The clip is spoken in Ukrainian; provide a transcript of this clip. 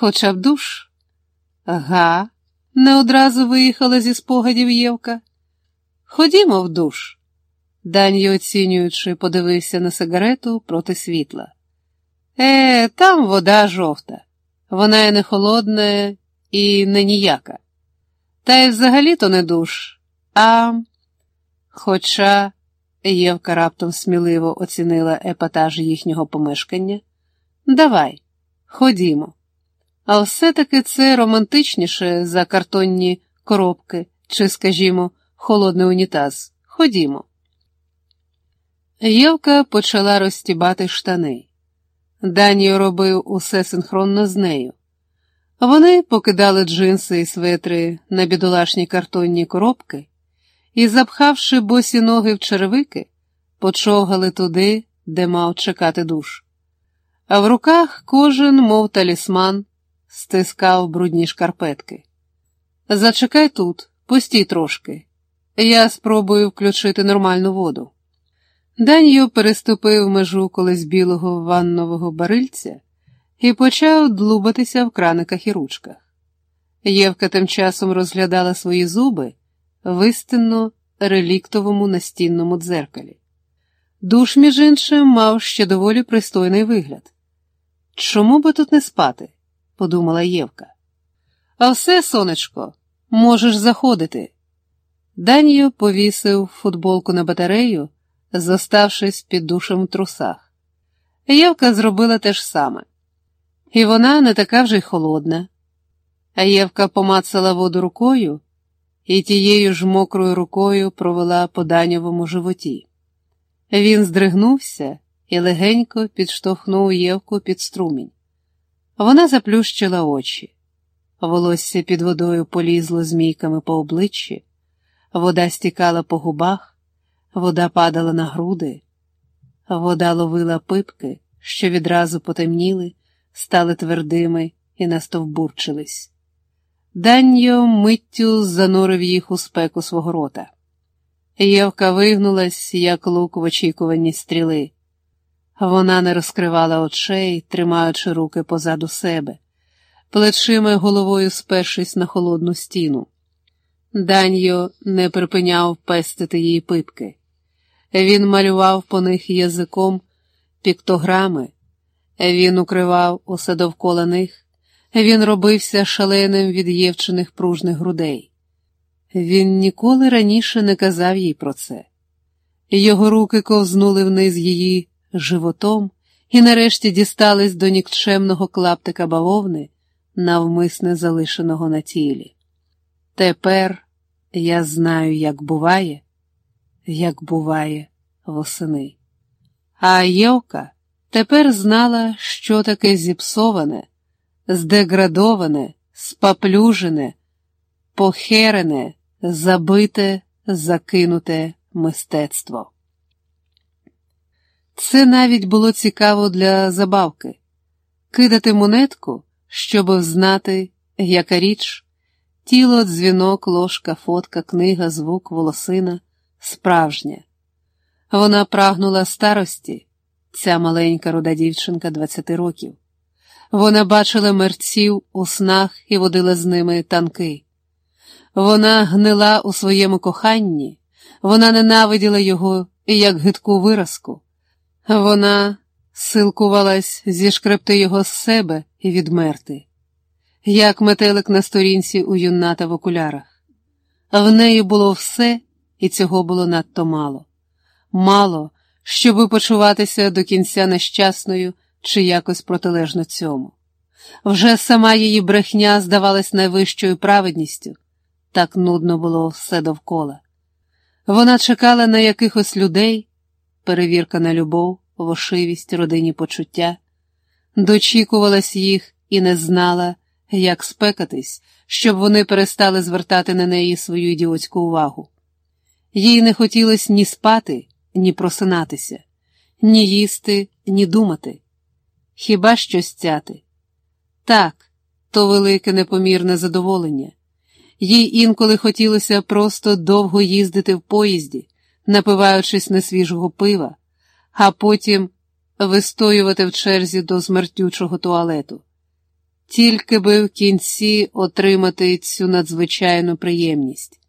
Хоча б душ? Га, не одразу виїхала зі спогадів Євка. Ходімо в душ. Даньо, оцінюючи, подивився на сигарету проти світла. Е, там вода жовта. Вона і не холодна, і не ніяка. Та й взагалі-то не душ, а. Хоча Євка раптом сміливо оцінила епатаж їхнього помешкання. Давай, ходімо. А все-таки це романтичніше за картонні коробки чи, скажімо, холодний унітаз. Ходімо. Євка почала розтібати штани. Даніо робив усе синхронно з нею. Вони покидали джинси і светри на бідолашні картонні коробки і, запхавши босі ноги в черевики, почовгали туди, де мав чекати душ. А в руках кожен, мов талісман, стискав брудні шкарпетки. Зачекай тут, постій трошки. Я спробую включити нормальну воду. Даньо переступив межу колись білого ваннового барильця і почав длубатися в краниках і ручках. Євка тим часом розглядала свої зуби в істинно реліктовому настінному дзеркалі. Душ, між іншим, мав ще доволі пристойний вигляд. Чому би тут не спати? Подумала Євка. А все, сонечко, можеш заходити. Данію повісив футболку на батарею, зоставшись під душем в трусах. Євка зробила те ж саме. І вона не така вже й холодна. А Євка помацала воду рукою і тією ж мокрою рукою провела по даньовому животі. Він здригнувся і легенько підштовхнув Євку під струмінь. Вона заплющила очі. Волосся під водою полізло змійками по обличчі, вода стікала по губах, вода падала на груди, вода ловила пипки, що відразу потемніли, стали твердими і настовбурчились. Даньо миттю занурив їх у спеку свого рота. Євка вигнулась, як лук в очікуванні стріли. Вона не розкривала очей, тримаючи руки позаду себе, плечима й головою спершись на холодну стіну. Даньо не припиняв пестити їй пипки. Він малював по них язиком піктограми, він укривав усе довкола них, він робився шаленим від євчених пружних грудей. Він ніколи раніше не казав їй про це. Його руки ковзнули вниз її животом і нарешті дістались до нікчемного клаптика бавовни, навмисне залишеного на тілі. Тепер я знаю, як буває, як буває восени. А Євка тепер знала, що таке зіпсоване, здеградоване, спаплюжене, похерене, забите, закинуте мистецтво. Це навіть було цікаво для забавки кидати монетку, щоб знати, яка річ, тіло, дзвінок, ложка, фотка, книга, звук, волосина справжня. Вона прагнула старості, ця маленька руда дівчинка 20 років. Вона бачила мерців у снах і водила з ними танки. Вона гнила у своєму коханні, вона ненавиділа його як гидку виразку. Вона силкувалась зішкребти його з себе і відмерти, як метелик на сторінці у юната в окулярах. В неї було все, і цього було надто мало. Мало, щоби почуватися до кінця нещасною чи якось протилежно цьому. Вже сама її брехня здавалась найвищою праведністю, так нудно було все довкола. Вона чекала на якихось людей, перевірка на любов, вошивість, родинні почуття, дочікувалась їх і не знала, як спекатись, щоб вони перестали звертати на неї свою ідіотську увагу. Їй не хотілося ні спати, ні просинатися, ні їсти, ні думати, хіба що стяти. Так, то велике непомірне задоволення. Їй інколи хотілося просто довго їздити в поїзді, напиваючись несвіжого пива, а потім вистоювати в черзі до смертючого туалету. тільки би в кінці отримати цю надзвичайну приємність.